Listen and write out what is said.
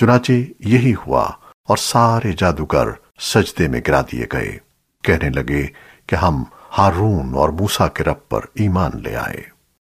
چنانچہ یہی ہوا اور سارے جادوگر سجدے میں گرا دیے گئے۔ کہنے لگے کہ ہم ہارون اور موسیٰ کے رب پر ایمان لے آئے۔